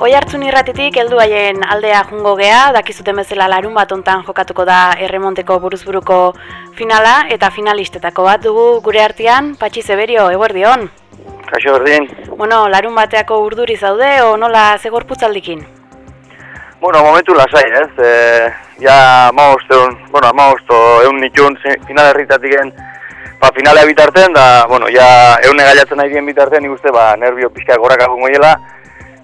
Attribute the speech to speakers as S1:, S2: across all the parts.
S1: oi hartzun irratitik heldu haien aldea jungo gea, dakizuten bezala larun bat ontan jokatuko da erremonteko buruzburuko finala, eta finalistetako bat dugu gure artean, Patxi Zeberio, eguer dion?
S2: Kaixo berdin.
S1: Bueno, larun bateako urduri zaude, o nola zegor putzaldikin?
S2: Bueno, momentu lasai, ez? E, ja, maoste, bueno, maoste, egun nitxun final erritatik ba, finalea bitarten, da, bueno, ja, egun gaiatzen nahi dien bitarten, nik uste, ba, nervio pixka gorak agungo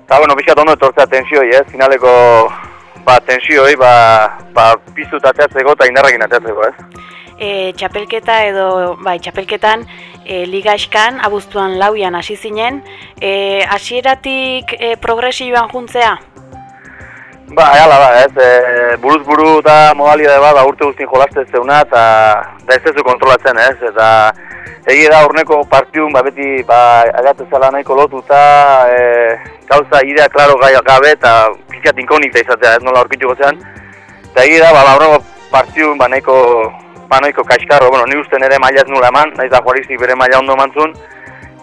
S2: Eta, bueno, bizkat ondo etortzea tensioi, ez? Finaleko, ba, tensioi, ba, ba, piztu eta ateatzeko eta indarrekin ateatzeko, ez?
S1: E, txapelketa edo, bai, txapelketan, e, liga eskan, abuztuan lauian hasi zinen, e, hasieratik e, progresioan juntzea?
S2: Ba, ehala da, ez, e, buruz buru eta modalidade bat, ba, urte guztien jolazte zeuna, eta da ez ez kontrolatzen, ez, eta egi da urneko partiun, ba, beti, ba, agatu zela nahiko lotu eta, e, gauza idea klaro gai gabe eta pixkat inkonita izatea ez nola aurkitu gozean. Eta egi da, ba, laurrengo partiu ba nahiko, ba nahiko kaiskarro, bueno, ni uste nire maila ez nula eman, nahiz da juariztik bere maila ondo mantzun.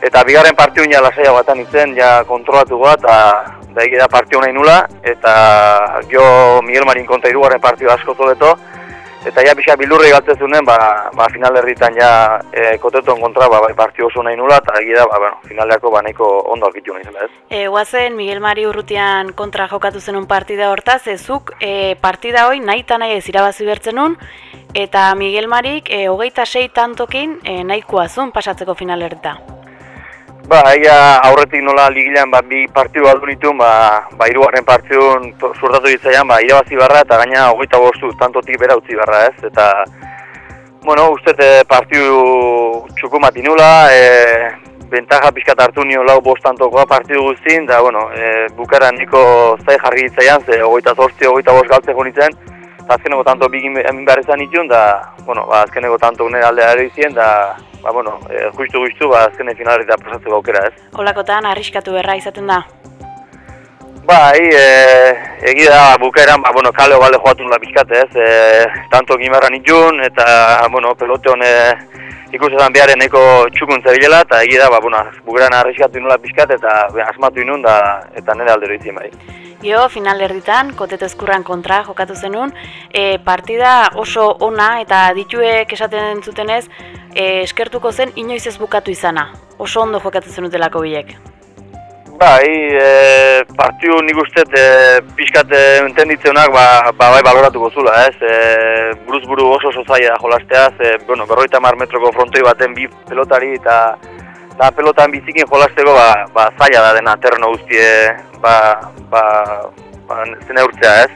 S2: Eta bigarren partiu ja lasaia batan itzen, ja kontrolatu goa, eta da egi da partiu nahi nula, eta jo Miguel Marin konta irugarren partiu asko zoleto. Eta ja pixka bildurri galtzen zuen, ba, ba final herritan ja e, koteton kontra ba, bai partio oso nahi nula, eta egia ba, bueno, finaleako ba, nahiko ondo alkitu nahi zela ez.
S1: E, guazen, Miguel Mari urrutian kontra jokatu zenun partida hortaz, ezuk e, partida hoi nahi eta nahi ez irabazi bertzen eta Miguel Marik e, hogeita sei tantokin e, nahikoa zuen pasatzeko final
S2: Ba, egia aurretik nola ligilean ba, bi partiu aldu nitu, ba, ba irugarren partiun zurtatu ditzaian, ba, irabazi barra eta gaina hogeita bostu tantotik bera utzi barra ez, eta bueno, uste e, partiu txukumati nula, e, bentaja pixkat hartu nio lau bostantokoa partidu guztin, eta bueno, e, bukara niko zai jarri ditzaian, ze hogeita zortzi, hogeita bost galtzeko nintzen, eta azkeneko tanto bigin behar izan nituen, da, bueno, ba, azkeneko tanto unera aldea ere izien, da, ba, bueno, e, justu justu, ba, azkene finalari da prosatzeko aukera, ez?
S1: Olakotan, arriskatu berra izaten da?
S2: Ba, hi, e, egi da, bukaeran, ba, bueno, kaleo balde joatu nula pixkate, ez? E, tanto gimarra nitun, eta, bueno, pelote hone ikusetan beharen eko txukun zebilela, eta egi da, ba, bueno, bukaeran arriskatu nula pixkate, eta asmatu inun, da, eta nire aldero izin bai.
S1: Jo, final erditan, kotetezkurran kontra jokatu zenun, e, partida oso ona eta dituek esaten zutenez, e, eskertuko zen inoiz ez bukatu izana. Oso ondo jokatu zen utelako bilek.
S2: Bai, e, partiu nik uste e, pixkat entenditzenak ba, ba, bai baloratuko zula, ez? E, buruz buru oso oso zaila jolastea, e, bueno, berroita mar metroko frontoi baten bi pelotari eta da pelotan bizikin jolasteko ba, ba zaila da dena terno guztie ba, ba, ba, zene urtzea, ez?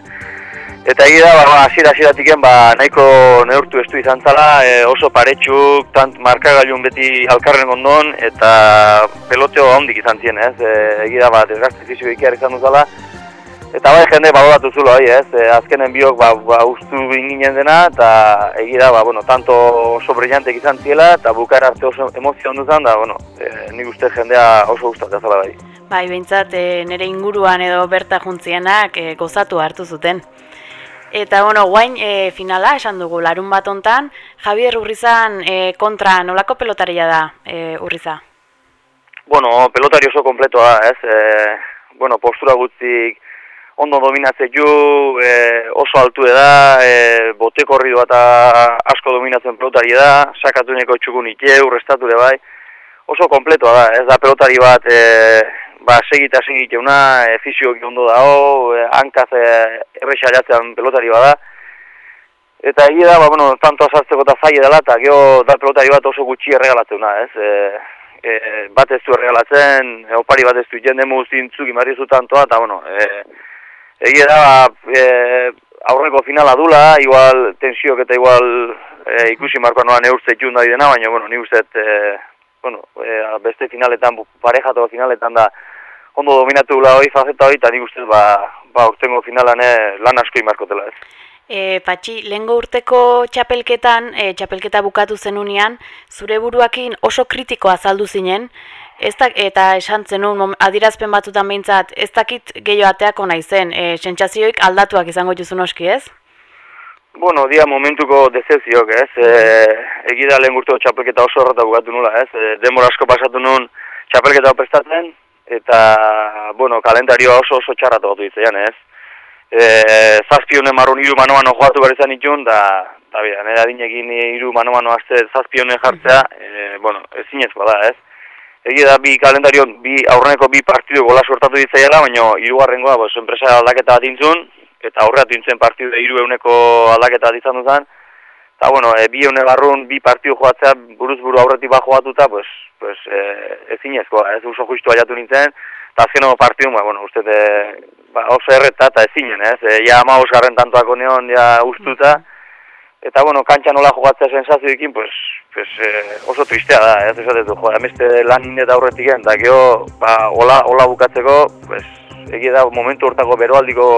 S2: Eta egia da, ba, asira asiratik ba, nahiko neurtu estu izan zala, e, oso paretxuk, tant markagailun beti alkarren ondon, eta peloteo handik izan zien, ez? E, egia da, ba, desgazte fizio ikiar izan duzala. Eta bai jende baloratu zulo, bai, ez? E, azkenen biok, ba, ba, ustu inginen dena, eta egia da, ba, bueno, tanto oso brillantek izan ziela, eta bukar arte oso emozio onduzan, da, bueno, e, nik uste jendea oso guztat zala, bai.
S1: Bai, behintzat, e, nire inguruan edo berta juntzienak e, gozatu hartu zuten. Eta, bueno, guain e, finala esan dugu, larun bat ontan, Javier Urrizan e, kontra nolako pelotaria da e, Urriza?
S2: Bueno, pelotari oso kompletoa, ez? E, bueno, postura gutzik ondo dominatzen ju, e, oso altu da, e, bote korridu eta asko dominatzen pelotari da, sakatu neko txukun ike, urrestatu bai, oso kompletoa da, ez da pelotari bat... E, ba, segita segit una, e, fizioak ondo dago, e, hankaz e, errexaiatzen pelotari bada. Eta egia da, ba, bueno, tanto azartzeko eta zai edala, eta geho da pelotari bat oso gutxi erregalatzen da, ez? E, e, bat ez du erregalatzen, opari bat ez du jende muzintzuk imarri zu tantoa, eta, bueno, e, egia da, ba, e, aurreko finala dula, igual tensiok eta igual e, ikusi markoa noa neurtze junda dena, baina, bueno, ni uste, e, bueno, e, beste finaletan, parejatu finaletan da, ondo dominatu gula hori fazeta hori, eta nik uste ba, ba urtengo finalan eh, lan asko imarkotela ez.
S1: E, Patxi, lehengo urteko txapelketan, e, txapelketa bukatu zenunean, zure buruakin oso kritikoa azaldu zinen, ez da, eta esan zenun, adirazpen batutan behintzat, ez dakit gehiago ateako nahi zen, e, sentsazioik aldatuak izango juzun oski ez?
S2: Bueno, dia momentuko dezezioak ez, e, egida lehen urteko txapelketa oso horreta bukatu nula ez, e, demora asko pasatu nun txapelketa prestatzen, eta, bueno, kalendarioa oso oso txarratu gotu izan, ez? E, zazpione marrun iru mano-mano joatu behar izan itun, da, da bida, nire adinekin iru mano-mano azte zazpione jartzea, e, bueno, ez zinezkoa da, ez? Egi da, bi kalendario, bi aurreneko bi partidu gola sortatu ditzaiela, baina irugarrengoa, pues, enpresa aldaketa bat intzun, eta aurreat intzen partidu iru euneko aldaketa bat izan duzan, eta, bueno, e, bi eune barrun, bi partidu joatzea, buruz buru aurretik bat joatuta, pues, pues, e, ez zinezkoa, ez? Oso justu aiatu nintzen, eta azkeneko partidu, ba, bueno, uste, de, ba, oso erreta eta ez zinen, ez? E, ja ama osgarren tantoako neon, ja ustuta, eta, bueno, kantxa nola jogatzea sensazioekin, pues, pues, e, oso tristea da, ez? Esatetu, jo, emeste lan eta aurretik eta geho, ba, hola, hola bukatzeko, pues, egia da, momentu hortako beroaldiko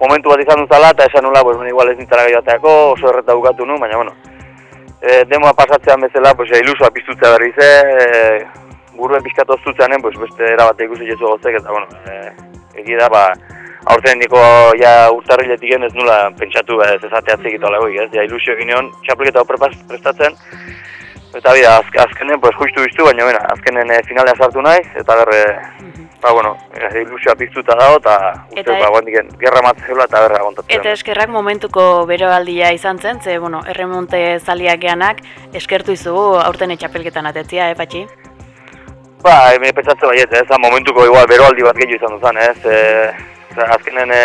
S2: momentu bat izan duzala, eta esan nula, pues, igual ez nintzara gehiateako, oso erreta bukatu nu, baina, bueno, e, demoa pasatzean bezala, pues, ilusua piztutzea ze, e, buruen pizkatu oztutzeanen, pues, beste erabate ikusi jesu gozek, eta, bueno, e, egia da, ba, aurten niko ja urtarriletik ez nula pentsatu ez ezatea zegitu alagoik, ez? Ja, ilusio egin egon, txapelketa hau prestatzen, eta bida, azk, azkenen, pues, justu biztu, baina, bena, azkenen e, finalea sartu naiz, eta berre, ba, bueno, e, ilusioa piztuta dago, eta uste, ba, guandiken, gerra matzela eta berra agontatzen.
S1: Eta eskerrak momentuko beroaldia izan zen, ze, bueno, erremonte zaliak geanak, eskertu izugu aurten etxapelketan atetzia, eh, patxi?
S2: Ba, eme pentsatzen baiet, ez, momentuko igual beroaldi bat gehiago izan duzan, ez, e, azkenen e,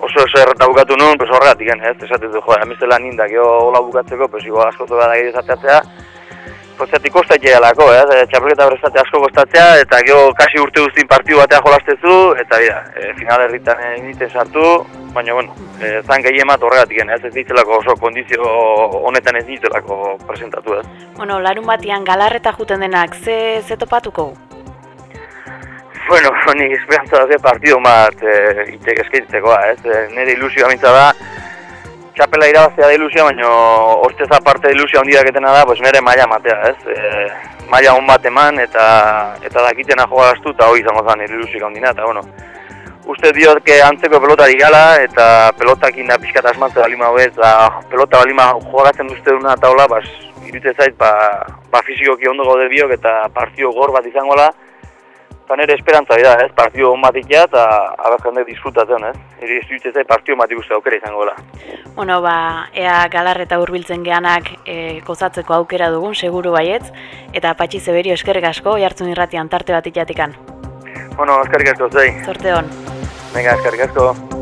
S2: oso oso erreta bukatu nuen, pues horregatik, ez, esatzen du, joa, emizela nindak, jo, hola bukatzeko, pues igual asko zoga da gehiago Kostatik kostatzea lako, eh? txapelketa berrestate asko kostatzea, eta gero kasi urte guztin partiu batea jolastezu, eta bida, e, final erritan egiten sartu, baina, bueno, e, zan gehi emat horregatik, ez ez ditzelako oso kondizio honetan ez ditzelako presentatu, ez.
S1: Bueno, larun batian galarreta juten denak, ze, ze topatuko?
S2: Bueno, ni esperantza da partidu bat e, itek eskaintzeko, ez, nire ilusio amintza da, txapela irabaztea da ilusia, baina ostez aparte ilusia hondiak etena da, pues nire maia matea, ez? E, maia hon bat eman, eta eta dakitena joa gaztu, eta hori izango zen ilusik hondina, eta bueno. Uste diot que antzeko pelotari gala, eta pelotakin da pixkat asmantze balima hobez, da pelota balima joagatzen duzte duna eta hola, bas, irute zait, ba, ba fizikoki ondo gaude biok, eta partio gor bat izango da, Eta nire esperantza da, ez, partio hon bat ikia eta abar jende disfrutatzen, ez. Eri ez partio bat ikuste aukera izango dela.
S1: Bueno, ba, ea galar eta hurbiltzen geanak e, kozatzeko aukera dugun, seguru baietz. Eta patxi zeberio eskerrik asko, jartzun irratian tarte bat ikatikan.
S2: Bueno, eskerrik asko, zei.
S1: Zorte hon.
S2: Venga, eskerrik asko.